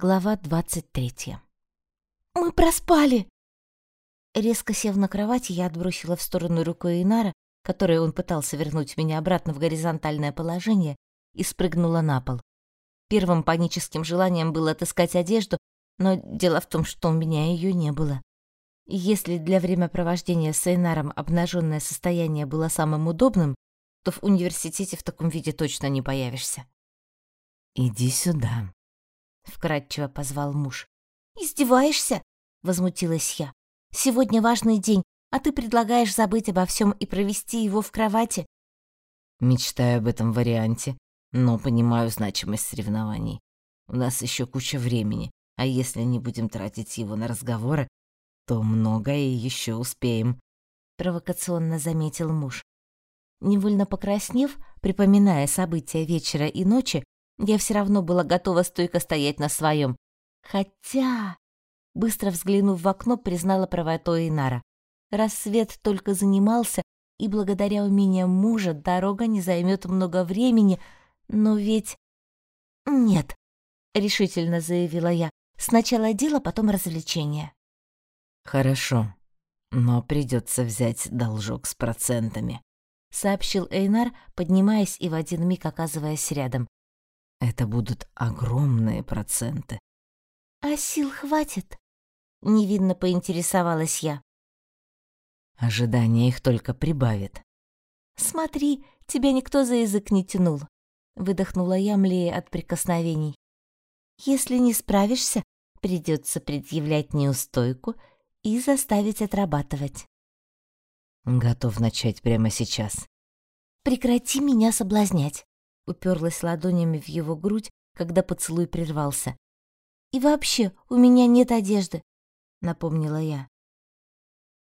Глава двадцать третья. «Мы проспали!» Резко сев на кровати, я отбросила в сторону рукой Инара, которой он пытался вернуть меня обратно в горизонтальное положение, и спрыгнула на пол. Первым паническим желанием было отыскать одежду, но дело в том, что у меня ее не было. И если для времяпровождения с Эйнаром обнаженное состояние было самым удобным, то в университете в таком виде точно не появишься. «Иди сюда», — вкратчиво позвал муж. «Издеваешься?» — возмутилась я. «Сегодня важный день, а ты предлагаешь забыть обо всем и провести его в кровати?» «Мечтаю об этом варианте, но понимаю значимость соревнований. У нас еще куча времени, а если не будем тратить его на разговоры, то многое еще успеем», — провокационно заметил муж. Невольно покраснев, припоминая события вечера и ночи, я все равно была готова стойко стоять на своем. Хотя, быстро взглянув в окно, признала правоту Инара. Рассвет только занимался, и благодаря умениям мужа дорога не займет много времени, но ведь... Нет, решительно заявила я. Сначала дело, потом развлечение. Хорошо, но придется взять должок с процентами, сообщил Эйнар, поднимаясь и в один миг оказываясь рядом. Это будут огромные проценты. А сил хватит? Невинно поинтересовалась я. Ожидание их только прибавит. Смотри, тебя никто за язык не тянул. Выдохнула я, млея от прикосновений. Если не справишься, придется предъявлять неустойку и заставить отрабатывать. Готов начать прямо сейчас. Прекрати меня соблазнять уперлась ладонями в его грудь, когда поцелуй прервался. «И вообще, у меня нет одежды», — напомнила я.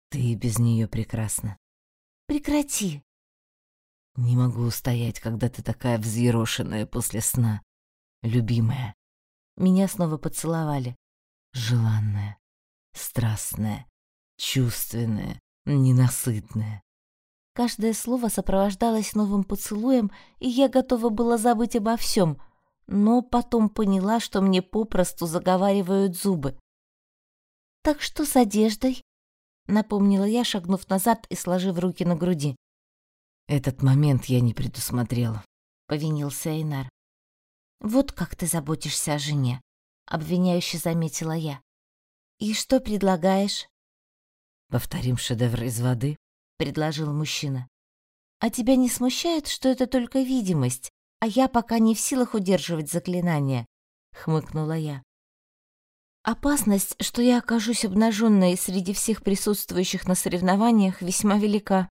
«Ты без нее прекрасна». «Прекрати». «Не могу устоять, когда ты такая взъерошенная после сна. Любимая». Меня снова поцеловали. Желанная, страстная, чувственная, ненасытная. Каждое слово сопровождалось новым поцелуем, и я готова была забыть обо всем, но потом поняла, что мне попросту заговаривают зубы. «Так что с одеждой?» — напомнила я, шагнув назад и сложив руки на груди. «Этот момент я не предусмотрела», — повинился Эйнар. «Вот как ты заботишься о жене», — обвиняюще заметила я. «И что предлагаешь?» «Повторим шедевр из воды», предложил мужчина. А тебя не смущает, что это только видимость, а я пока не в силах удерживать заклинание, хмыкнула я. Опасность, что я окажусь обнаженной среди всех присутствующих на соревнованиях, весьма велика.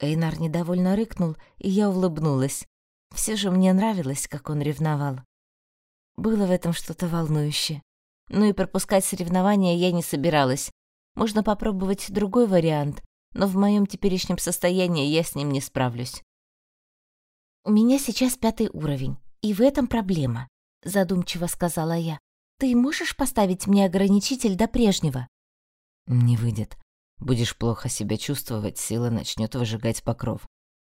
Эйнар недовольно рыкнул, и я улыбнулась. Все же мне нравилось, как он ревновал. Было в этом что-то волнующее. Ну и пропускать соревнования я не собиралась. Можно попробовать другой вариант, но в моем теперешнем состоянии я с ним не справлюсь. «У меня сейчас пятый уровень, и в этом проблема», — задумчиво сказала я. «Ты можешь поставить мне ограничитель до прежнего?» «Не выйдет. Будешь плохо себя чувствовать, сила начнет выжигать покров.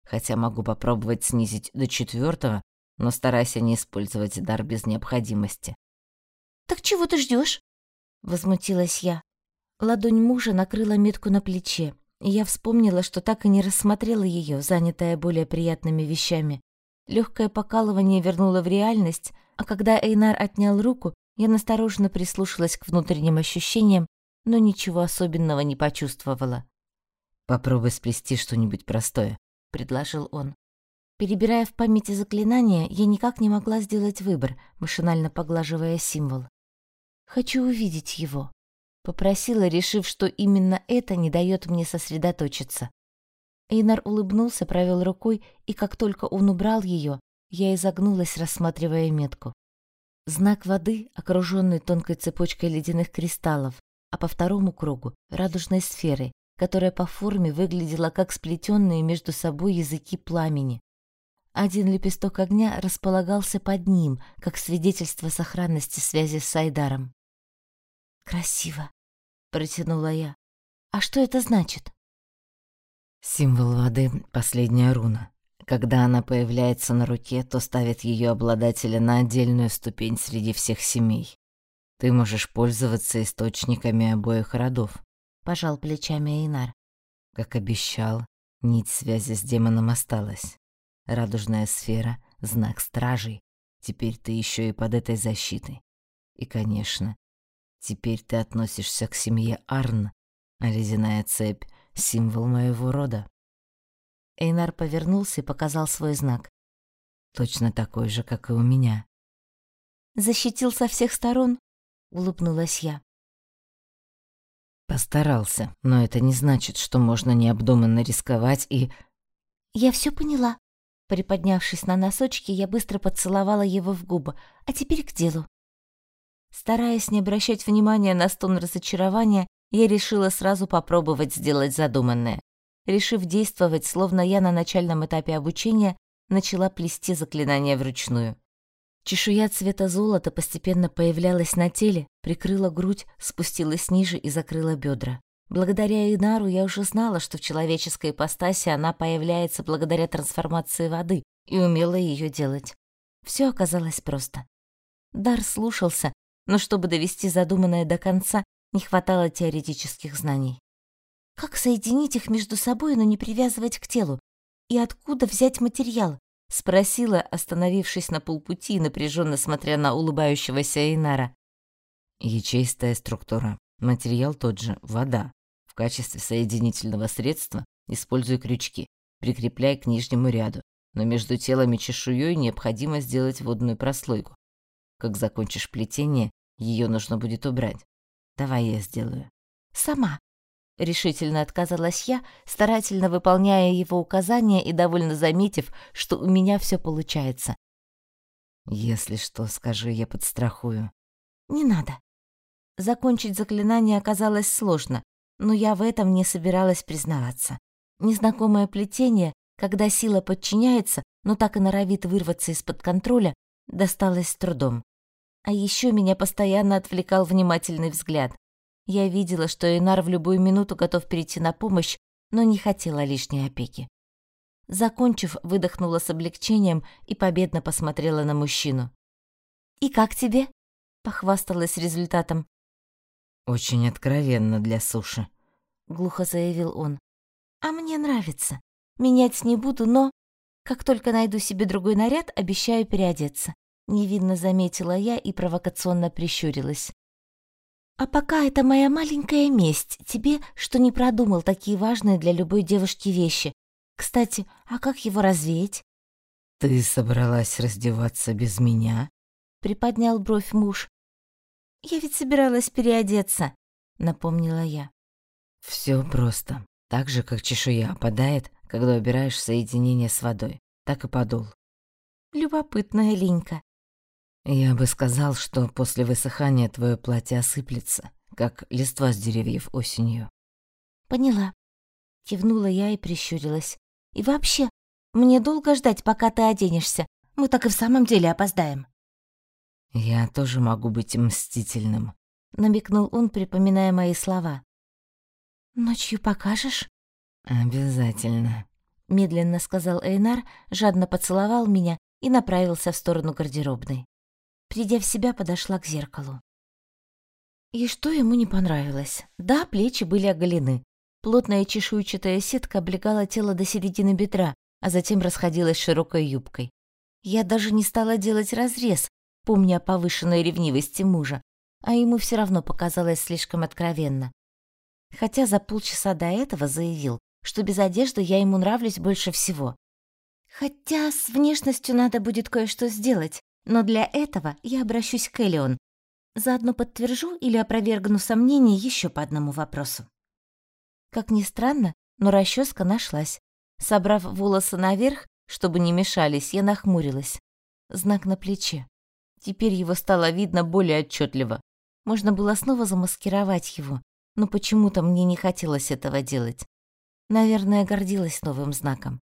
Хотя могу попробовать снизить до четвертого, но старайся не использовать дар без необходимости». «Так чего ты ждешь? возмутилась я. Ладонь мужа накрыла метку на плече, я вспомнила, что так и не рассмотрела ее, занятая более приятными вещами. Легкое покалывание вернуло в реальность, а когда Эйнар отнял руку, я настороженно прислушалась к внутренним ощущениям, но ничего особенного не почувствовала. «Попробуй сплести что-нибудь простое», — предложил он. Перебирая в памяти заклинания, я никак не могла сделать выбор, машинально поглаживая символ. «Хочу увидеть его», Попросила, решив, что именно это не дает мне сосредоточиться. Эйнар улыбнулся, провел рукой, и как только он убрал ее, я изогнулась, рассматривая метку. Знак воды, окруженный тонкой цепочкой ледяных кристаллов, а по второму кругу — радужной сферой, которая по форме выглядела как сплетенные между собой языки пламени. Один лепесток огня располагался под ним, как свидетельство сохранности связи с Сайдаром. «Красиво», протянула я. А что это значит? Символ воды — последняя руна. Когда она появляется на руке, то ставит ее обладателя на отдельную ступень среди всех семей. Ты можешь пользоваться источниками обоих родов. Пожал плечами Эйнар. Как обещал, нить связи с демоном осталась. Радужная сфера — знак стражей. Теперь ты еще и под этой защитой. И, конечно, теперь ты относишься к семье Арн, а ледяная цепь — символ моего рода. Эйнар повернулся и показал свой знак. Точно такой же, как и у меня. Защитил со всех сторон, улыбнулась я. Постарался, но это не значит, что можно необдуманно рисковать и Я все поняла. Приподнявшись на носочки, я быстро поцеловала его в губы. А теперь к делу. Стараясь не обращать внимания на стон разочарования, я решила сразу попробовать сделать задуманное. Решив действовать, словно я на начальном этапе обучения, начала плести заклинание вручную. Чешуя цвета золота постепенно появлялась на теле, прикрыла грудь, спустилась ниже и закрыла бедра. Благодаря Инару я уже знала, что в человеческой ипостаси она появляется благодаря трансформации воды, и умела ее делать. Все оказалось просто. Дар слушался, но чтобы довести задуманное до конца, не хватало теоретических знаний. Как соединить их между собой, но не привязывать к телу? И откуда взять материал? Спросила, остановившись на полпути, напряженно смотря на улыбающегося Эйнара. Ячеистая структура. Материал тот же — вода. В качестве соединительного средства используй крючки. Прикрепляй к нижнему ряду. Но между телом и чешуей необходимо сделать водную прослойку. Как закончишь плетение, ее нужно будет убрать. Давай я сделаю. Сама. Решительно отказалась я, старательно выполняя его указания и довольно заметив, что у меня все получается. «Если что, скажи, я подстрахую». «Не надо». Закончить заклинание оказалось сложно, но я в этом не собиралась признаваться. Незнакомое плетение, когда сила подчиняется, но так и норовит вырваться из-под контроля, досталось с трудом. А еще меня постоянно отвлекал внимательный взгляд. Я видела, что Инар в любую минуту готов перейти на помощь, но не хотела лишней опеки. Закончив, выдохнула с облегчением и победно посмотрела на мужчину. «И как тебе?» — похвасталась результатом. «Очень откровенно для суши», — глухо заявил он. «А мне нравится. Менять не буду, но... Как только найду себе другой наряд, обещаю переодеться». Невинно заметила я и провокационно прищурилась. А пока это моя маленькая месть тебе, что не продумал такие важные для любой девушки вещи. Кстати, а как его развеять? Ты собралась раздеваться без меня? Приподнял бровь муж. Я ведь собиралась переодеться, напомнила я. Все просто. Так же, как чешуя опадает, когда убираешь соединение с водой, так и подул. Любопытная линька. Я бы сказал, что после высыхания твое платье осыплется, как листва с деревьев осенью. Поняла. Кивнула я и прищурилась. И вообще, мне долго ждать, пока ты оденешься. Мы так и в самом деле опоздаем. Я тоже могу быть мстительным, намекнул он, припоминая мои слова. Ночью покажешь? Обязательно, медленно сказал Эйнар, жадно поцеловал меня и направился в сторону гардеробной. Придя в себя, подошла к зеркалу. И что ему не понравилось? Да, плечи были оголены. Плотная чешуйчатая сетка облегала тело до середины бедра, а затем расходилась широкой юбкой. Я даже не стала делать разрез, помня о повышенной ревнивости мужа, а ему все равно показалось слишком откровенно. Хотя за полчаса до этого заявил, что без одежды я ему нравлюсь больше всего. Хотя с внешностью надо будет кое-что сделать, но для этого я обращусь к Элион. Заодно подтвержу или опровергну сомнения еще по одному вопросу. Как ни странно, но расческа нашлась. Собрав волосы наверх, чтобы не мешались, я нахмурилась. Знак на плече. Теперь его стало видно более отчетливо. Можно было снова замаскировать его, но почему-то мне не хотелось этого делать. Наверное, гордилась новым знаком.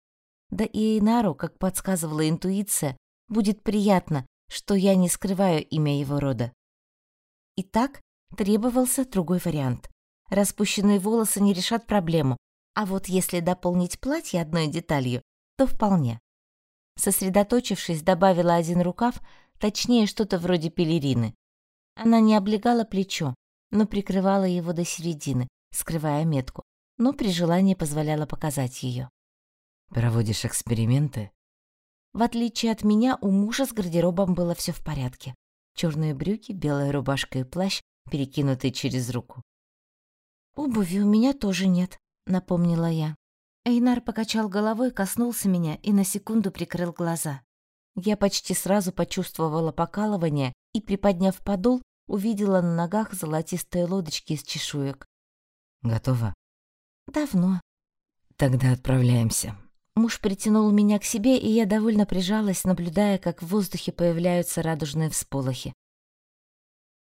Да и Эйнару, как подсказывала интуиция, будет приятно, что я не скрываю имя его рода. Итак, требовался другой вариант. Распущенные волосы не решат проблему, а вот если дополнить платье одной деталью, то вполне. Сосредоточившись, добавила один рукав, точнее, что-то вроде пелерины. Она не облегала плечо, но прикрывала его до середины, скрывая метку, но при желании позволяла показать ее. «Проводишь эксперименты?» В отличие от меня, у мужа с гардеробом было все в порядке. Черные брюки, белая рубашка и плащ, перекинутые через руку. «Обуви у меня тоже нет», — напомнила я. Эйнар покачал головой, коснулся меня и на секунду прикрыл глаза. Я почти сразу почувствовала покалывание и, приподняв подол, увидела на ногах золотистые лодочки из чешуек. «Готово?» «Давно». «Тогда отправляемся». Муж притянул меня к себе, и я довольно прижалась, наблюдая, как в воздухе появляются радужные всполохи.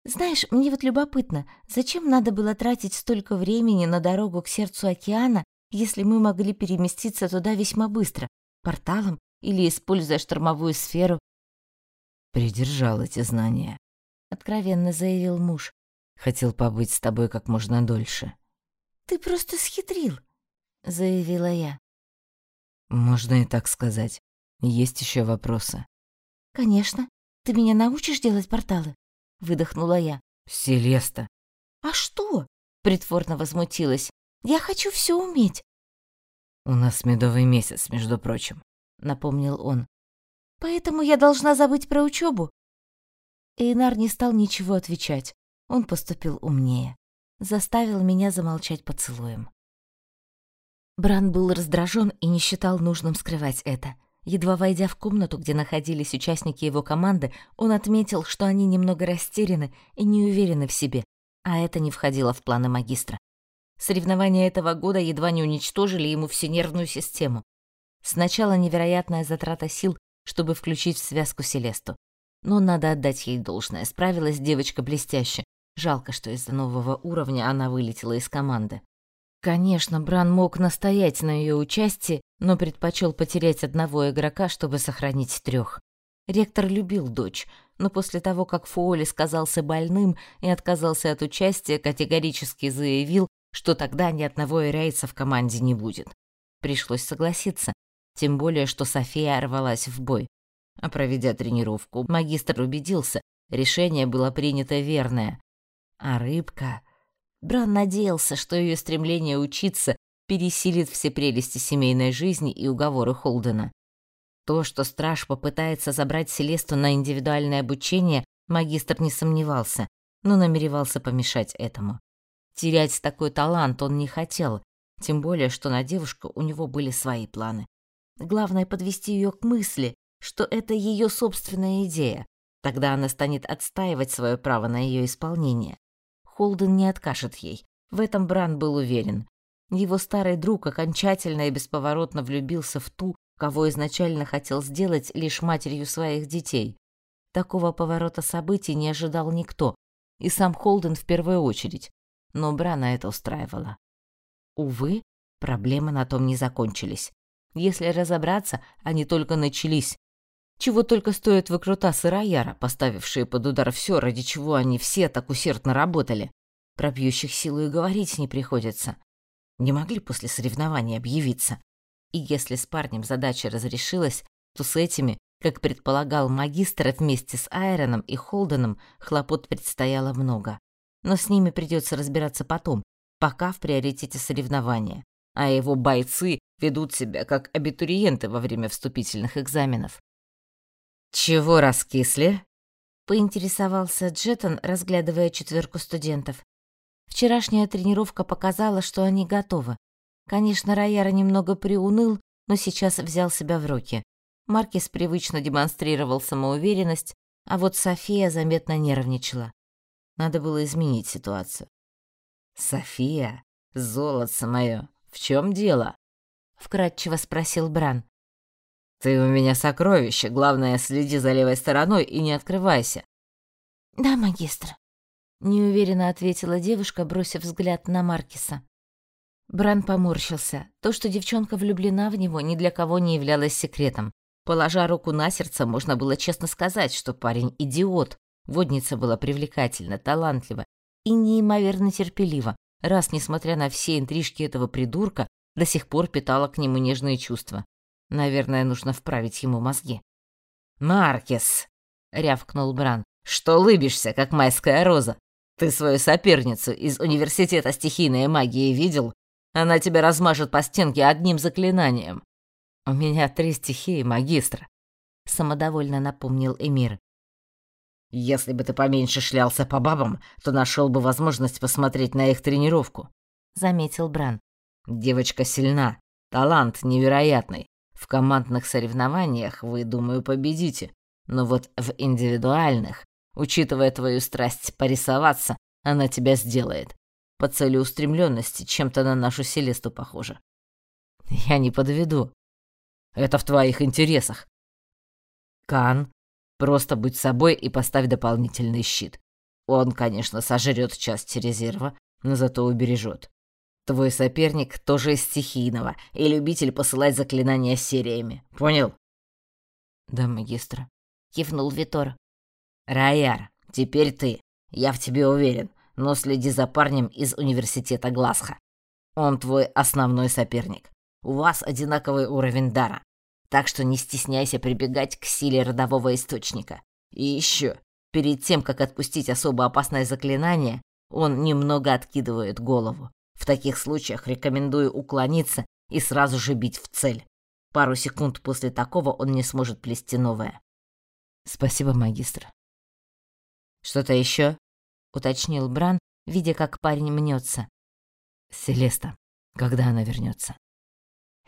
Знаешь, мне вот любопытно, зачем надо было тратить столько времени на дорогу к сердцу океана, если мы могли переместиться туда весьма быстро, порталом или используя штормовую сферу? Придержал эти знания, откровенно заявил муж. Хотел побыть с тобой как можно дольше. Ты просто схитрил, заявила я. Можно и так сказать. Есть еще вопросы? Конечно. Ты меня научишь делать порталы? выдохнула я. Селеста. А что? притворно возмутилась. Я хочу все уметь. У нас медовый месяц, между прочим, напомнил он. Поэтому я должна забыть про учебу. Эйнар не стал ничего отвечать. Он поступил умнее. Заставил меня замолчать поцелуем. Бран был раздражен и не считал нужным скрывать это. Едва войдя в комнату, где находились участники его команды, он отметил, что они немного растеряны и не уверены в себе, а это не входило в планы магистра. Соревнования этого года едва не уничтожили ему всю нервную систему. Сначала невероятная затрата сил, чтобы включить в связку Селесту. Но надо отдать ей должное, справилась девочка блестяще. Жалко, что из-за нового уровня она вылетела из команды. Конечно, Бран мог настоять на ее участии, но предпочел потерять одного игрока, чтобы сохранить трех. Ректор любил дочь, но после того, как Фуоли сказался больным и отказался от участия, категорически заявил, что тогда ни одного ирейца в команде не будет. Пришлось согласиться, тем более, что София рвалась в бой. А проведя тренировку, магистр убедился, решение было принято верное. А рыбка... Бран надеялся, что ее стремление учиться пересилит все прелести семейной жизни и уговоры Холдена. То, что страж попытается забрать Селесту на индивидуальное обучение, магистр не сомневался, но намеревался помешать этому. Терять такой талант он не хотел, тем более, что на девушку у него были свои планы. Главное подвести ее к мысли, что это ее собственная идея. Тогда она станет отстаивать свое право на ее исполнение. Холден не откажет ей. В этом Бран был уверен. Его старый друг окончательно и бесповоротно влюбился в ту, кого изначально хотел сделать лишь матерью своих детей. Такого поворота событий не ожидал никто, и сам Холден в первую очередь. Но Брана это устраивало. Увы, проблемы на том не закончились. Если разобраться, они только начались. Чего только стоят выкрутасы Рояра, поставившие под удар все, ради чего они все так усердно работали. Про пьющих силу и говорить не приходится. Не могли после соревнований объявиться. И если с парнем задача разрешилась, то с этими, как предполагал магистр вместе с Айроном и Холденом, хлопот предстояло много. Но с ними придется разбираться потом, пока в приоритете соревнования. А его бойцы ведут себя как абитуриенты во время вступительных экзаменов. «Чего раскисли?» — поинтересовался Джеттон, разглядывая четверку студентов. Вчерашняя тренировка показала, что они готовы. Конечно, Рояра немного приуныл, но сейчас взял себя в руки. Маркис привычно демонстрировал самоуверенность, а вот София заметно нервничала. Надо было изменить ситуацию. «София, золотце моё, в чем дело?» — вкратчиво спросил Бран. Ты у меня сокровище, главное, следи за левой стороной и не открывайся. Да, магистр, неуверенно ответила девушка, бросив взгляд на Маркиса. Бран поморщился. То, что девчонка влюблена в него, ни для кого не являлось секретом. Положа руку на сердце, можно было честно сказать, что парень идиот. Водница была привлекательна, талантлива и неимоверно терпелива, раз, несмотря на все интрижки этого придурка, до сих пор питала к нему нежные чувства. Наверное, нужно вправить ему мозги. «Маркес!» — рявкнул Бран. «Что лыбишься, как майская роза? Ты свою соперницу из университета стихийной магии видел? Она тебя размажет по стенке одним заклинанием». «У меня три стихии, магистр», — самодовольно напомнил Эмир. «Если бы ты поменьше шлялся по бабам, то нашел бы возможность посмотреть на их тренировку», — заметил Бран. «Девочка сильна, талант невероятный. В командных соревнованиях вы, думаю, победите. Но вот в индивидуальных, учитывая твою страсть порисоваться, она тебя сделает. По целеустремленности чем-то на нашу Селесту похоже. Я не подведу. Это в твоих интересах. Кан, просто будь собой и поставь дополнительный щит. Он, конечно, сожрет часть резерва, но зато убережет. Твой соперник тоже из стихийного и любитель посылать заклинания сериями. Понял? Да, магистра. Кивнул Витор. Раяр, теперь ты. Я в тебе уверен, но следи за парнем из университета Гласха. Он твой основной соперник. У вас одинаковый уровень дара. Так что не стесняйся прибегать к силе родового источника. И еще, перед тем, как отпустить особо опасное заклинание, он немного откидывает голову. В таких случаях рекомендую уклониться и сразу же бить в цель. Пару секунд после такого он не сможет плести новое. Спасибо, магистр. Что-то еще? уточнил Бран, видя, как парень мнется. Селеста, когда она вернется?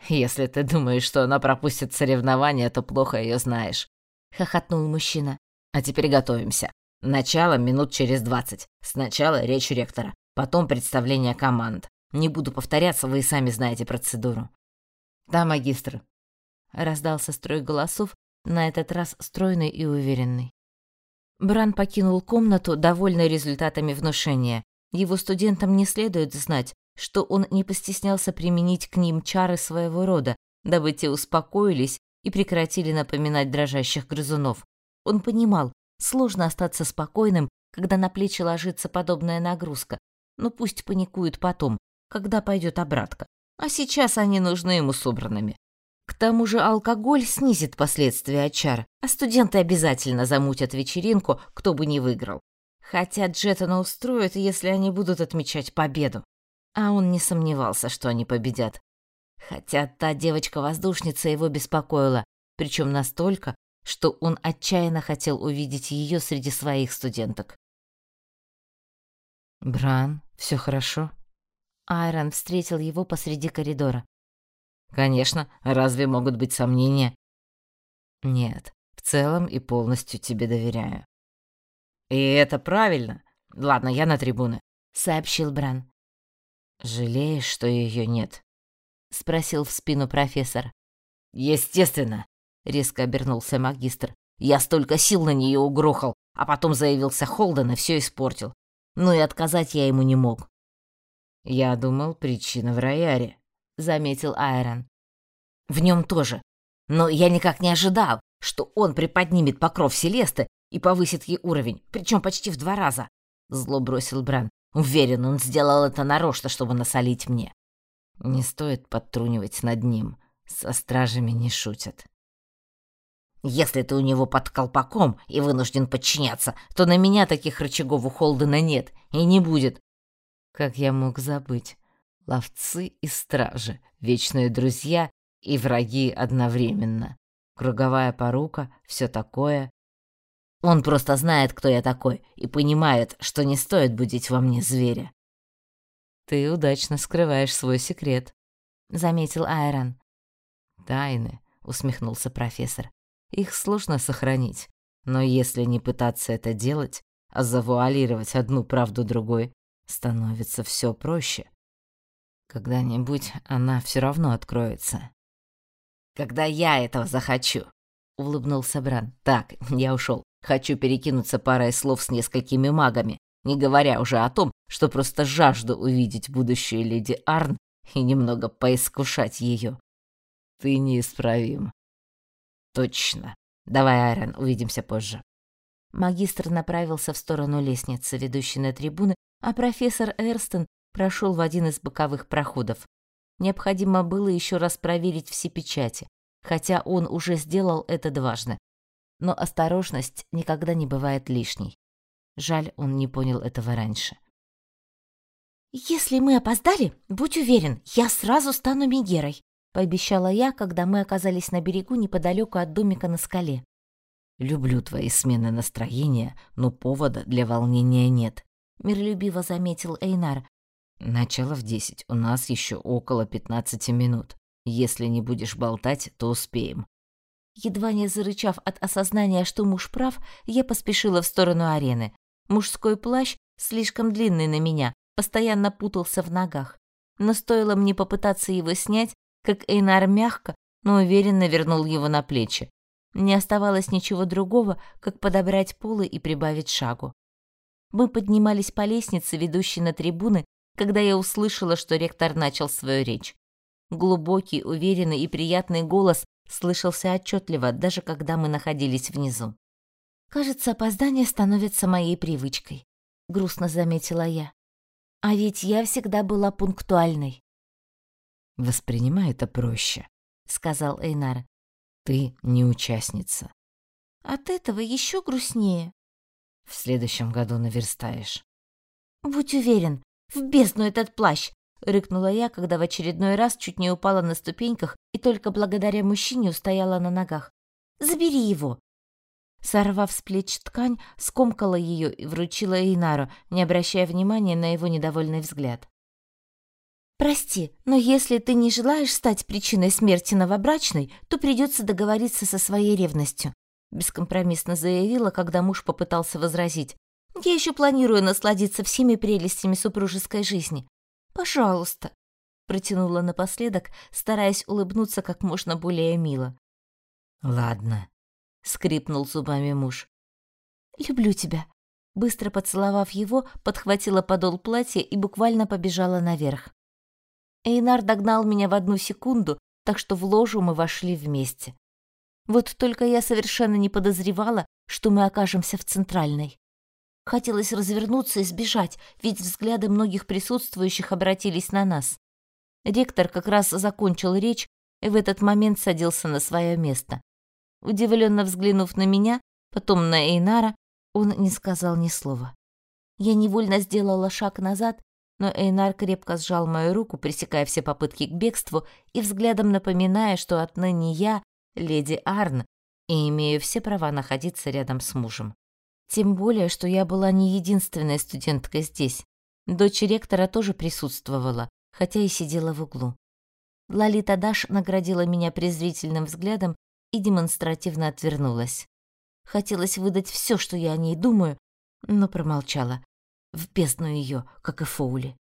Если ты думаешь, что она пропустит соревнования, то плохо ее знаешь, хохотнул мужчина. А теперь готовимся. Начало минут через двадцать. Сначала речь ректора, Потом представление команд. Не буду повторяться, вы и сами знаете процедуру. Да, магистр. Раздался строй голосов, на этот раз стройный и уверенный. Бран покинул комнату, довольный результатами внушения. Его студентам не следует знать, что он не постеснялся применить к ним чары своего рода, дабы те успокоились и прекратили напоминать дрожащих грызунов. Он понимал, сложно остаться спокойным, когда на плечи ложится подобная нагрузка, ну пусть паникует потом, когда пойдет обратка. А сейчас они нужны ему собранными. К тому же алкоголь снизит последствия от а студенты обязательно замутят вечеринку, кто бы не выиграл. Хотя Джеттона устроит, если они будут отмечать победу. А он не сомневался, что они победят. Хотя та девочка-воздушница его беспокоила, причем настолько, что он отчаянно хотел увидеть ее среди своих студенток. «Бран, все хорошо?» Айрон встретил его посреди коридора. «Конечно, разве могут быть сомнения?» «Нет, в целом и полностью тебе доверяю». «И это правильно. Ладно, я на трибуны», — сообщил Бран. «Жалеешь, что ее нет?» — спросил в спину профессор. «Естественно», — резко обернулся магистр. «Я столько сил на нее угрохал, а потом заявился Холден и все испортил но и отказать я ему не мог. «Я думал, причина в рояре», — заметил Айрон. «В нем тоже. Но я никак не ожидал, что он приподнимет покров Селесты и повысит ей уровень, причем почти в два раза», — зло бросил Бран. «Уверен, он сделал это нарочно, чтобы насолить мне». «Не стоит подтрунивать над ним. Со стражами не шутят». Если ты у него под колпаком и вынужден подчиняться, то на меня таких рычагов у Холдена нет и не будет. Как я мог забыть? Ловцы и стражи, вечные друзья и враги одновременно. Круговая порука, все такое. Он просто знает, кто я такой, и понимает, что не стоит будить во мне зверя. Ты удачно скрываешь свой секрет, заметил Айрон. Тайны, усмехнулся профессор. Их сложно сохранить, но если не пытаться это делать, а завуалировать одну правду другой, становится все проще. Когда-нибудь она все равно откроется. Когда я этого захочу, улыбнулся Бран. Так, я ушел. Хочу перекинуться парой слов с несколькими магами, не говоря уже о том, что просто жажду увидеть будущую леди Арн и немного поискушать ее. Ты неисправим. Точно. Давай, Айрон, увидимся позже. Магистр направился в сторону лестницы, ведущей на трибуны, а профессор Эрстон прошел в один из боковых проходов. Необходимо было еще раз проверить все печати. хотя он уже сделал это дважды. Но осторожность никогда не бывает лишней. Жаль, он не понял этого раньше. «Если мы опоздали, будь уверен, я сразу стану Мегерой», пообещала я, когда мы оказались на берегу неподалеку от домика на скале. «Люблю твои смены настроения, но повода для волнения нет», миролюбиво заметил Эйнар. «Начало в десять, у нас еще около пятнадцати минут. Если не будешь болтать, то успеем». Едва не зарычав от осознания, что муж прав, я поспешила в сторону арены. Мужской плащ, слишком длинный на меня, постоянно путался в ногах. Но стоило мне попытаться его снять, как Эйнар мягко, но уверенно вернул его на плечи. Не оставалось ничего другого, как подобрать полы и прибавить шагу. Мы поднимались по лестнице, ведущей на трибуны, когда я услышала, что ректор начал свою речь. Глубокий, уверенный и приятный голос слышался отчетливо, даже когда мы находились внизу. «Кажется, опоздание становится моей привычкой», — грустно заметила я. А ведь я всегда была пунктуальной. Воспринимай это проще, сказал Эйнар. Ты не участница. От этого еще грустнее. В следующем году наверстаешь. Будь уверен, в бездну этот плащ, рыкнула я, когда в очередной раз чуть не упала на ступеньках и только благодаря мужчине устояла на ногах. Забери его. Сорвав с плеч ткань, скомкала ее и вручила Эйнару, не обращая внимания на его недовольный взгляд. «Прости, но если ты не желаешь стать причиной смерти новобрачной, то придется договориться со своей ревностью», бескомпромиссно заявила, когда муж попытался возразить. «Я еще планирую насладиться всеми прелестями супружеской жизни. Пожалуйста», протянула напоследок, стараясь улыбнуться как можно более мило. «Ладно», скрипнул зубами муж. Люблю тебя. Быстро поцеловав его, подхватила подол платья и буквально побежала наверх. Эйнар догнал меня в одну секунду, так что в ложу мы вошли вместе. Вот только я совершенно не подозревала, что мы окажемся в центральной. Хотелось развернуться и сбежать, ведь взгляды многих присутствующих обратились на нас. Ректор как раз закончил речь и в этот момент садился на свое место. Удивленно взглянув на меня, потом на Эйнара, он не сказал ни слова. Я невольно сделала шаг назад, но Эйнар крепко сжал мою руку, пресекая все попытки к бегству и взглядом напоминая, что отныне я леди Арн и имею все права находиться рядом с мужем. Тем более, что я была не единственной студенткой здесь. Дочь ректора тоже присутствовала, хотя и сидела в углу. Лалита Даш наградила меня презрительным взглядом и демонстративно отвернулась. Хотелось выдать все, что я о ней думаю, но промолчала. В бездну ее, как и Фоули.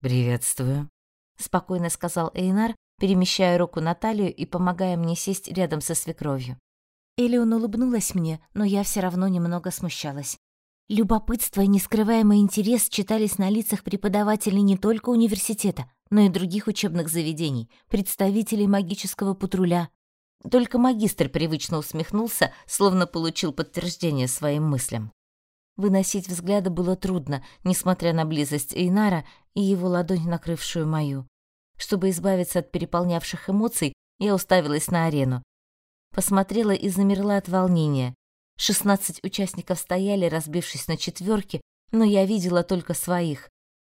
«Приветствую», — спокойно сказал Эйнар, перемещая руку на талию и помогая мне сесть рядом со свекровью. Элион улыбнулась мне, но я все равно немного смущалась. Любопытство и нескрываемый интерес читались на лицах преподавателей не только университета, но и других учебных заведений, представителей магического патруля, только магистр привычно усмехнулся, словно получил подтверждение своим мыслям. Выносить взгляды было трудно, несмотря на близость Эйнара и его ладонь, накрывшую мою. Чтобы избавиться от переполнявших эмоций, я уставилась на арену. Посмотрела и замерла от волнения. Шестнадцать участников стояли, разбившись на четверки, но я видела только своих.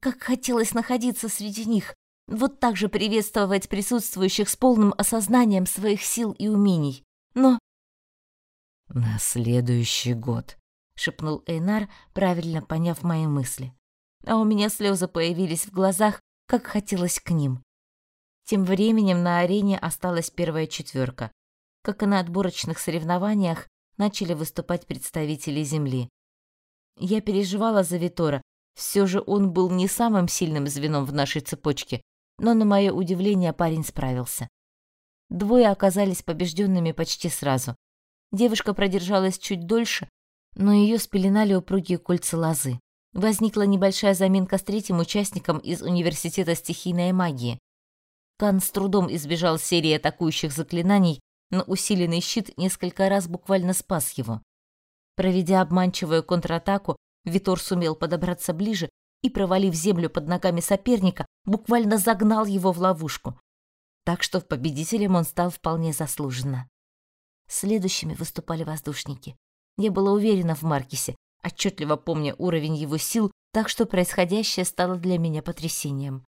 Как хотелось находиться среди них, вот так же приветствовать присутствующих с полным осознанием своих сил и умений. Но... «На следующий год», — шепнул Эйнар, правильно поняв мои мысли. А у меня слезы появились в глазах, как хотелось к ним. Тем временем на арене осталась первая четверка. Как и на отборочных соревнованиях, начали выступать представители Земли. Я переживала за Витора, все же он был не самым сильным звеном в нашей цепочке, но на мое удивление парень справился. Двое оказались побежденными почти сразу. Девушка продержалась чуть дольше, но ее спеленали упругие кольца лозы. Возникла небольшая заминка с третьим участником из Университета стихийной магии. Кан с трудом избежал серии атакующих заклинаний, но усиленный щит несколько раз буквально спас его. Проведя обманчивую контратаку, Витор сумел подобраться ближе и, провалив землю под ногами соперника, буквально загнал его в ловушку. так что победителем он стал вполне заслуженно. Следующими выступали воздушники. Я была уверена в Маркисе, отчетливо помня уровень его сил, так что происходящее стало для меня потрясением.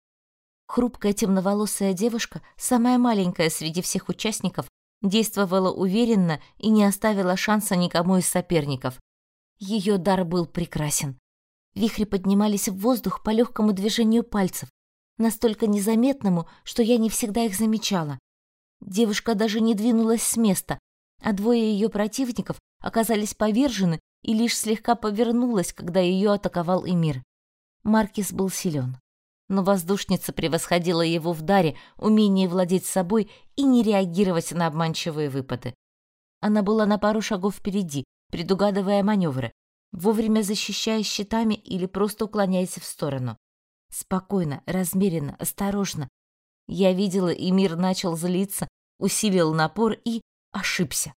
Хрупкая темноволосая девушка, самая маленькая среди всех участников, действовала уверенно и не оставила шанса никому из соперников. Ее дар был прекрасен. Вихри поднимались в воздух по легкому движению пальцев, настолько незаметному, что я не всегда их замечала. Девушка даже не двинулась с места, а двое ее противников оказались повержены и лишь слегка повернулась, когда ее атаковал Эмир. Маркис был силен, но воздушница превосходила его в даре, умении владеть собой и не реагировать на обманчивые выпады. Она была на пару шагов впереди, предугадывая маневры, вовремя защищаясь щитами или просто уклоняясь в сторону. Спокойно, размеренно, осторожно. Я видела, и мир начал злиться, усилил напор и ошибся.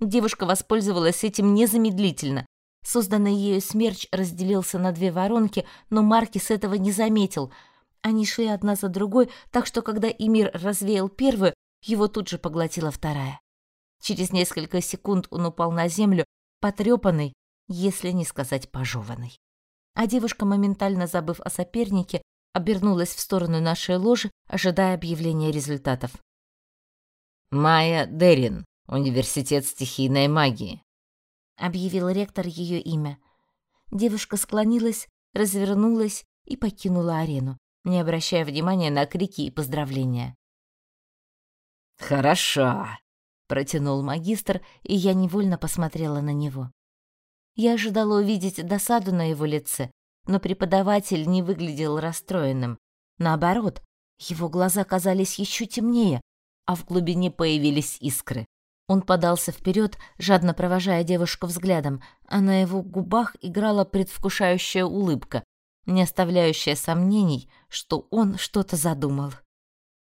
Девушка воспользовалась этим незамедлительно. Созданный ею смерч разделился на две воронки, но Маркис этого не заметил. Они шли одна за другой, так что когда Эмир развеял первую, его тут же поглотила вторая. Через несколько секунд он упал на землю, потрепанный, если не сказать пожеванный. А девушка, моментально забыв о сопернике, обернулась в сторону нашей ложи, ожидая объявления результатов. «Майя Дерин, Университет стихийной магии», — объявил ректор ее имя. Девушка склонилась, развернулась и покинула арену, не обращая внимания на крики и поздравления. «Хорошо», — протянул магистр, и я невольно посмотрела на него. Я ожидала увидеть досаду на его лице, но преподаватель не выглядел расстроенным. Наоборот, его глаза казались еще темнее, а в глубине появились искры. Он подался вперед, жадно провожая девушку взглядом, а на его губах играла предвкушающая улыбка, не оставляющая сомнений, что он что-то задумал.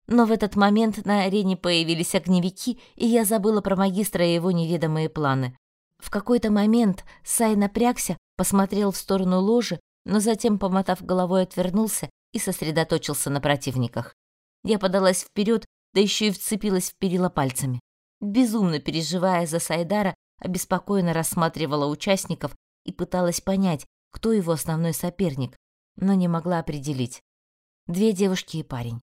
Но в этот момент на арене появились огневики, и я забыла про магистра и его неведомые планы. В какой-то момент Сай напрягся, посмотрел в сторону ложи, но затем, помотав головой, отвернулся и сосредоточился на противниках. Я подалась вперед, да еще и вцепилась в перила пальцами. Безумно переживая за Сайдара, обеспокоенно рассматривала участников и пыталась понять, кто его основной соперник, но не могла определить. Две девушки и парень.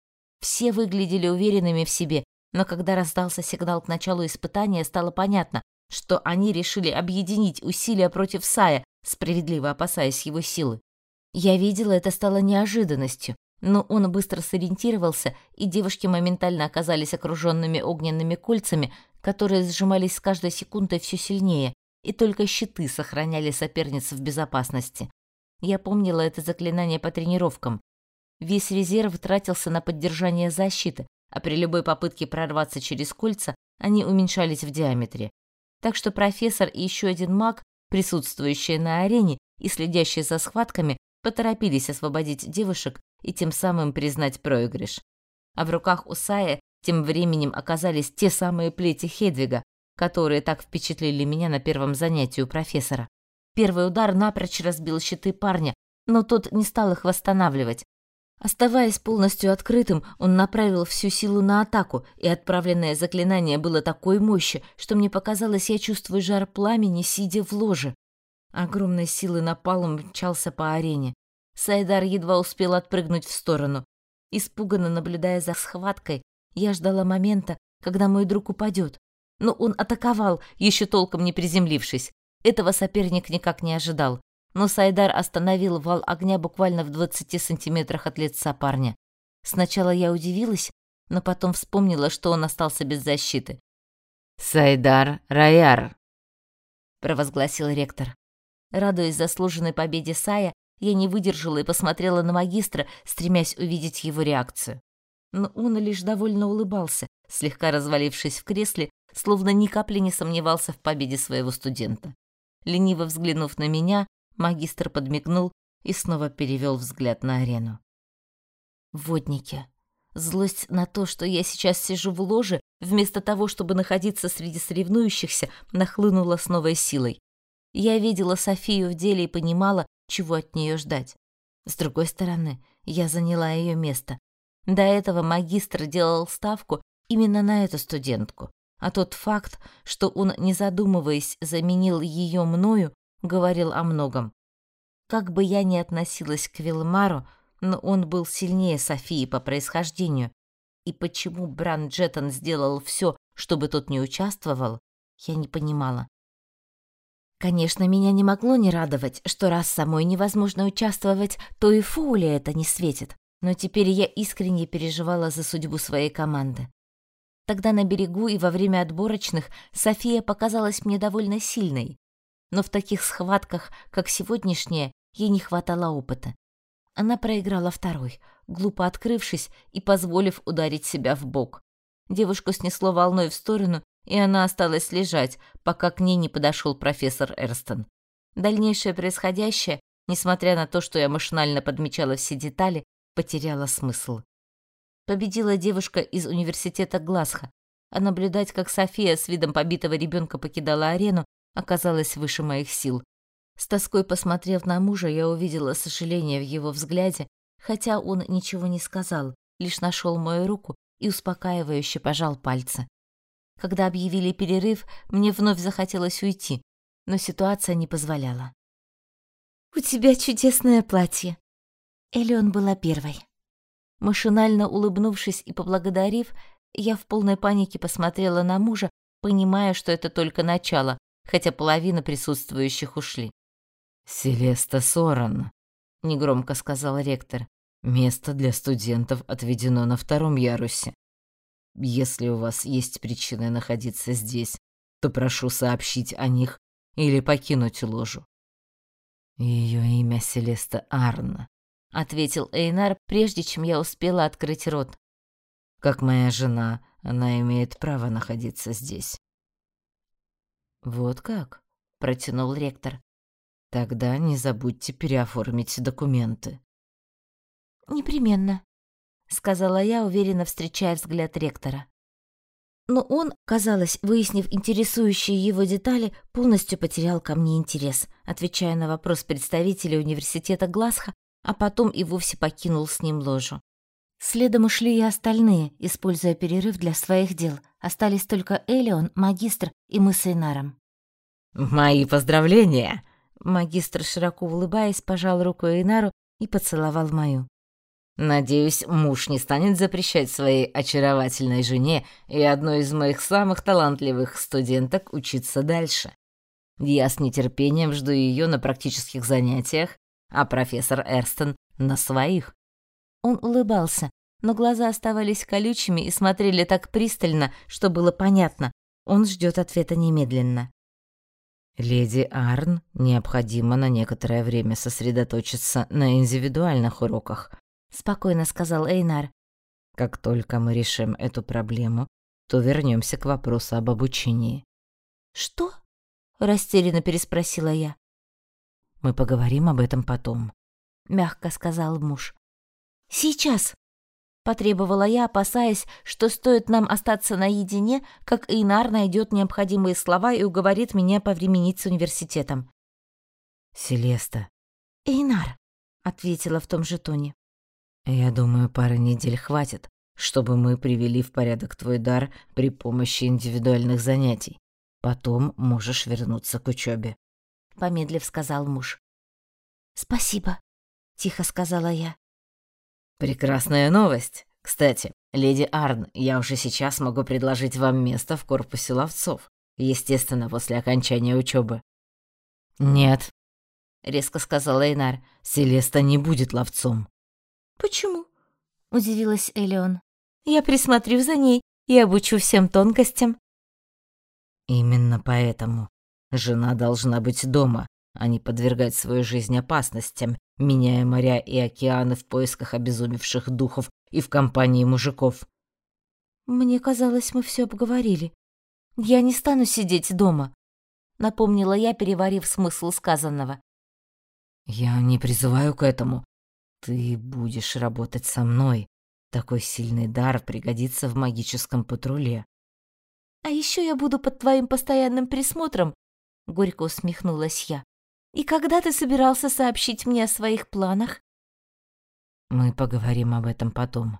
Все выглядели уверенными в себе, но когда раздался сигнал к началу испытания, стало понятно, что они решили объединить усилия против Сая, справедливо опасаясь его силы. Я видела, это стало неожиданностью, но он быстро сориентировался, и девушки моментально оказались окруженными огненными кольцами, которые сжимались с каждой секундой все сильнее, и только щиты сохраняли соперниц в безопасности. Я помнила это заклинание по тренировкам. Весь резерв тратился на поддержание защиты, а при любой попытке прорваться через кольца они уменьшались в диаметре. Так что профессор и еще один маг, присутствующие на арене и следящие за схватками, поторопились освободить девушек и тем самым признать проигрыш. А в руках у Сая тем временем оказались те самые плети Хедвига, которые так впечатлили меня на первом занятии у профессора. Первый удар напрочь разбил щиты парня, но тот не стал их восстанавливать. Оставаясь полностью открытым, он направил всю силу на атаку, и отправленное заклинание было такой мощи, что мне показалось, я чувствую жар пламени, сидя в ложе. Огромной силы напалом мчался по арене. Сайдар едва успел отпрыгнуть в сторону. Испуганно наблюдая за схваткой, я ждала момента, когда мой друг упадет. Но он атаковал, еще толком не приземлившись. Этого соперник никак не ожидал. Но Сайдар остановил вал огня буквально в 20 сантиметрах от лица парня. Сначала я удивилась, но потом вспомнила, что он остался без защиты. «Сайдар Раяр», — провозгласил ректор. Радуясь заслуженной победе Сая, я не выдержала и посмотрела на магистра, стремясь увидеть его реакцию. Но он лишь довольно улыбался, слегка развалившись в кресле, словно ни капли не сомневался в победе своего студента. Лениво взглянув на меня, магистр подмигнул и снова перевел взгляд на арену. Водники. Злость на то, что я сейчас сижу в ложе, вместо того, чтобы находиться среди соревнующихся, нахлынула с новой силой. Я видела Софию в деле и понимала, чего от нее ждать. С другой стороны, я заняла ее место. До этого магистр делал ставку именно на эту студентку, а тот факт, что он, не задумываясь, заменил ее мною, говорил о многом. Как бы я ни относилась к Вилмару, но он был сильнее Софии по происхождению, и почему Бран Джеттон сделал все, чтобы тот не участвовал, я не понимала. Конечно, меня не могло не радовать, что раз самой невозможно участвовать, то и Фоули это не светит. Но теперь я искренне переживала за судьбу своей команды. Тогда на берегу и во время отборочных София показалась мне довольно сильной. Но в таких схватках, как сегодняшняя, ей не хватало опыта. Она проиграла второй, глупо открывшись и позволив ударить себя в бок. Девушку снесло волной в сторону, и она осталась лежать, пока к ней не подошел профессор Эрстон. Дальнейшее происходящее, несмотря на то, что я машинально подмечала все детали, потеряло смысл. Победила девушка из университета Гласха, а наблюдать, как София с видом побитого ребенка покидала арену, оказалось выше моих сил. С тоской посмотрев на мужа, я увидела сожаление в его взгляде, хотя он ничего не сказал, лишь нашел мою руку и успокаивающе пожал пальцы. Когда объявили перерыв, мне вновь захотелось уйти, но ситуация не позволяла. «У тебя чудесное платье!» Элеон была первой. Машинально улыбнувшись и поблагодарив, я в полной панике посмотрела на мужа, понимая, что это только начало, хотя половина присутствующих ушли. «Селеста Соран», — негромко сказал ректор, — «место для студентов отведено на втором ярусе. Если у вас есть причины находиться здесь, то прошу сообщить о них или покинуть ложу». Ее имя Селеста Арна, ответил Эйнар, прежде чем я успела открыть рот. Как моя жена, она имеет право находиться здесь. Вот как, протянул ректор. Тогда не забудьте переоформить документы. Непременно, сказала я, уверенно встречая взгляд ректора. Но он, казалось, выяснив интересующие его детали, полностью потерял ко мне интерес, отвечая на вопрос представителя университета Гласха, а потом и вовсе покинул с ним ложу. Следом ушли и остальные, используя перерыв для своих дел. Остались только Элион, магистр и мы с Эйнаром. «Мои поздравления!» Магистр, широко улыбаясь, пожал руку Эйнару и поцеловал мою. «Надеюсь, муж не станет запрещать своей очаровательной жене и одной из моих самых талантливых студенток учиться дальше. Я с нетерпением жду ее на практических занятиях, а профессор Эрстон на своих». Он улыбался, но глаза оставались колючими и смотрели так пристально, что было понятно. Он ждет ответа немедленно. Леди Арн необходимо на некоторое время сосредоточиться на индивидуальных уроках, спокойно сказал Эйнар. Как только мы решим эту проблему, то вернемся к вопросу об обучении. Что? растерянно переспросила я. Мы поговорим об этом потом, мягко сказал муж. Сейчас, потребовала я, опасаясь, что стоит нам остаться наедине, как Эйнар найдет необходимые слова и уговорит меня повременить с университетом. Селеста. Эйнар, ответила в том же тоне. Я думаю, пары недель хватит, чтобы мы привели в порядок твой дар при помощи индивидуальных занятий. Потом можешь вернуться к учебе. помедлив сказал муж. Спасибо, тихо сказала я. Прекрасная новость. Кстати, леди Арн, я уже сейчас могу предложить вам место в корпусе ловцов. Естественно, после окончания учебы. Нет, резко сказал Эйнар. Селеста не будет ловцом. Почему? удивилась Элеон. Я присмотрю за ней и обучу всем тонкостям. Именно поэтому жена должна быть дома, а не подвергать свою жизнь опасностям меняя моря и океаны в поисках обезумевших духов и в компании мужиков. Мне казалось, мы все обговорили. Я не стану сидеть дома, напомнила я, переварив смысл сказанного. Я не призываю к этому. Ты будешь работать со мной. Такой сильный дар пригодится в магическом патруле. А еще я буду под твоим постоянным присмотром, горько усмехнулась я. И когда ты собирался сообщить мне о своих планах? Мы поговорим об этом потом.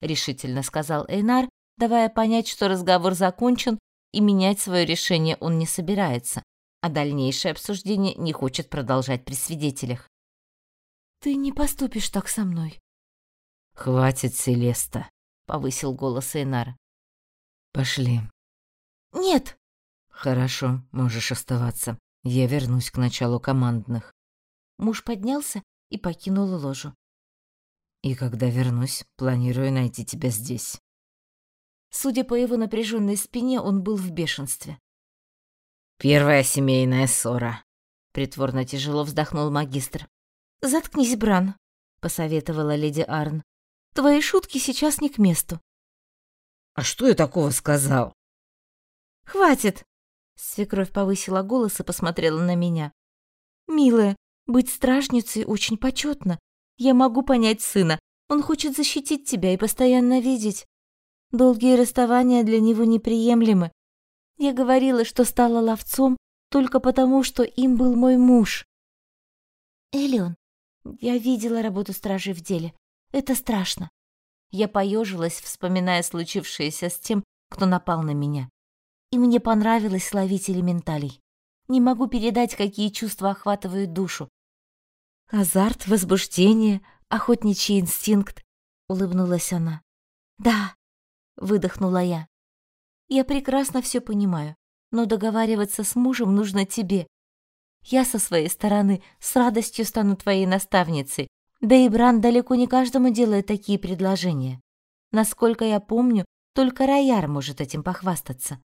решительно сказал Эйнар, давая понять, что разговор закончен и менять свое решение он не собирается, а дальнейшее обсуждение не хочет продолжать при свидетелях. «Ты не поступишь так со мной». «Хватит, Селеста», — повысил голос Эйнар. «Пошли». «Нет». «Хорошо, можешь оставаться. Я вернусь к началу командных». Муж поднялся и покинул ложу. «И когда вернусь, планирую найти тебя здесь». Судя по его напряженной спине, он был в бешенстве. «Первая семейная ссора», — притворно тяжело вздохнул магистр. «Заткнись, Бран», — посоветовала леди Арн. «Твои шутки сейчас не к месту». «А что я такого сказал?» «Хватит!» — свекровь повысила голос и посмотрела на меня. «Милая, быть стражницей очень почетно. Я могу понять сына. Он хочет защитить тебя и постоянно видеть. Долгие расставания для него неприемлемы. Я говорила, что стала ловцом только потому, что им был мой муж. Элион, я видела работу стражей в деле. Это страшно. Я поежилась, вспоминая случившееся с тем, кто напал на меня. И мне понравилось ловить элементалей. Не могу передать, какие чувства охватывают душу. Азарт, возбуждение, охотничий инстинкт, улыбнулась она. Да, выдохнула я. Я прекрасно все понимаю, но договариваться с мужем нужно тебе. Я со своей стороны с радостью стану твоей наставницей. Да и Бран далеко не каждому делает такие предложения. Насколько я помню, только Рояр может этим похвастаться.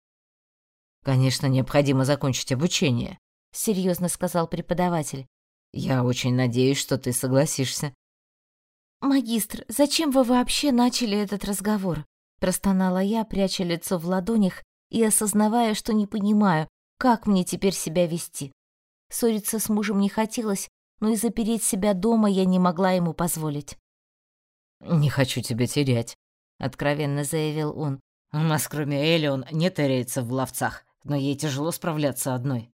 Конечно, необходимо закончить обучение, серьезно сказал преподаватель. Я очень надеюсь, что ты согласишься. Магистр, зачем вы вообще начали этот разговор? Простонала я, пряча лицо в ладонях и осознавая, что не понимаю, как мне теперь себя вести. Ссориться с мужем не хотелось, но и запереть себя дома я не могла ему позволить. «Не хочу тебя терять», — откровенно заявил он. «У нас, кроме Элион, нет эрейцев в ловцах, но ей тяжело справляться одной».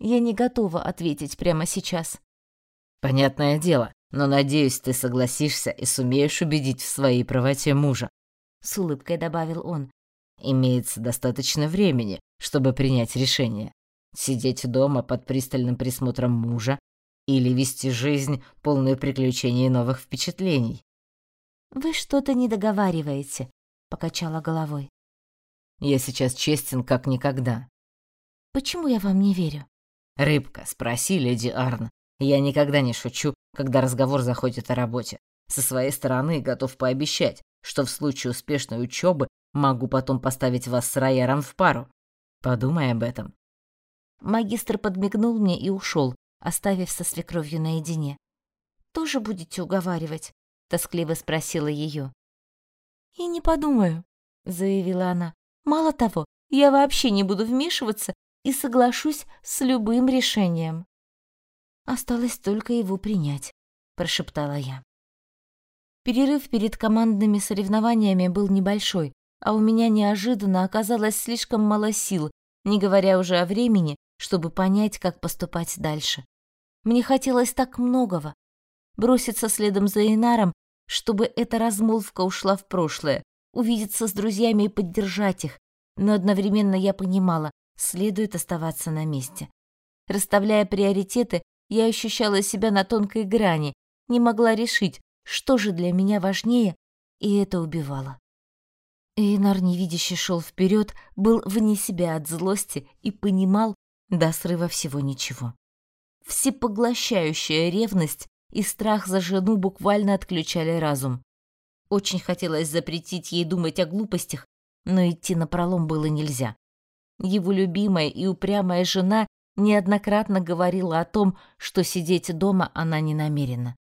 Я не готова ответить прямо сейчас. «Понятное дело, но надеюсь, ты согласишься и сумеешь убедить в своей правоте мужа с улыбкой добавил он. Имеется достаточно времени, чтобы принять решение. Сидеть дома под пристальным присмотром мужа или вести жизнь, полную приключений и новых впечатлений. Вы что-то не договариваете, покачала головой. Я сейчас честен как никогда. Почему я вам не верю? Рыбка, спроси леди Арн. Я никогда не шучу, когда разговор заходит о работе. Со своей стороны готов пообещать, что в случае успешной учебы могу потом поставить вас с Райером в пару. Подумай об этом. Магистр подмигнул мне и ушел, оставив со свекровью наедине. Тоже будете уговаривать? тоскливо спросила ее. И не подумаю, заявила она. Мало того, я вообще не буду вмешиваться и соглашусь с любым решением. Осталось только его принять, прошептала я. Перерыв перед командными соревнованиями был небольшой, а у меня неожиданно оказалось слишком мало сил, не говоря уже о времени, чтобы понять, как поступать дальше. Мне хотелось так многого. Броситься следом за Инаром, чтобы эта размолвка ушла в прошлое, увидеться с друзьями и поддержать их, но одновременно я понимала, следует оставаться на месте. Расставляя приоритеты, я ощущала себя на тонкой грани, не могла решить, что же для меня важнее, и это убивало. Эйнар, невидящий, шел вперед, был вне себя от злости и понимал до срыва всего ничего. Всепоглощающая ревность и страх за жену буквально отключали разум. Очень хотелось запретить ей думать о глупостях, но идти на пролом было нельзя. Его любимая и упрямая жена неоднократно говорила о том, что сидеть дома она не намерена.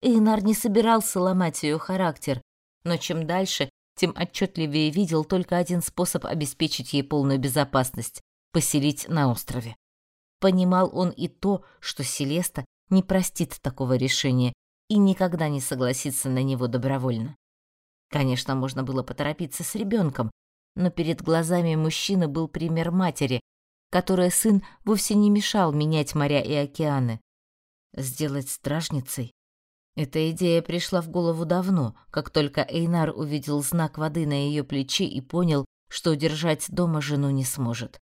Эйнар не собирался ломать ее характер, но чем дальше, тем отчетливее видел только один способ обеспечить ей полную безопасность — поселить на острове. Понимал он и то, что Селеста не простит такого решения и никогда не согласится на него добровольно. Конечно, можно было поторопиться с ребенком, но перед глазами мужчины был пример матери, которой сын вовсе не мешал менять моря и океаны. Сделать стражницей Эта идея пришла в голову давно, как только Эйнар увидел знак воды на ее плече и понял, что удержать дома жену не сможет.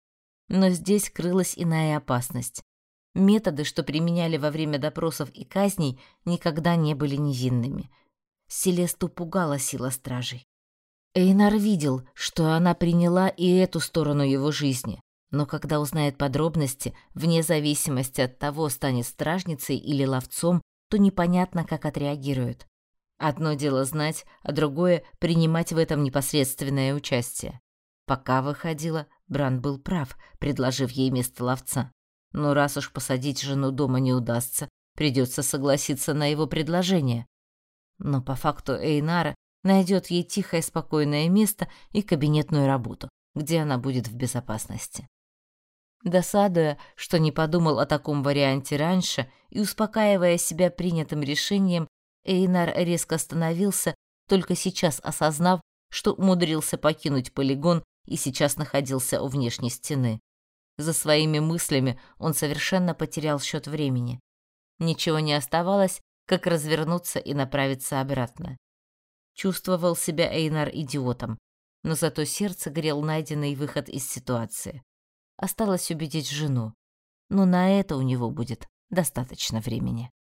Но здесь крылась иная опасность. Методы, что применяли во время допросов и казней, никогда не были невинными. Селесту пугала сила стражей. Эйнар видел, что она приняла и эту сторону его жизни, но когда узнает подробности, вне зависимости от того, станет стражницей или ловцом, то непонятно, как отреагирует. Одно дело знать, а другое — принимать в этом непосредственное участие. Пока выходило, Бранд был прав, предложив ей место ловца. Но раз уж посадить жену дома не удастся, придется согласиться на его предложение. Но по факту Эйнара найдет ей тихое спокойное место и кабинетную работу, где она будет в безопасности. Досадуя, что не подумал о таком варианте раньше, и успокаивая себя принятым решением, Эйнар резко остановился, только сейчас осознав, что умудрился покинуть полигон и сейчас находился у внешней стены. За своими мыслями он совершенно потерял счет времени. Ничего не оставалось, как развернуться и направиться обратно. Чувствовал себя Эйнар идиотом, но зато сердце грел найденный выход из ситуации. Осталось убедить жену, но на это у него будет достаточно времени.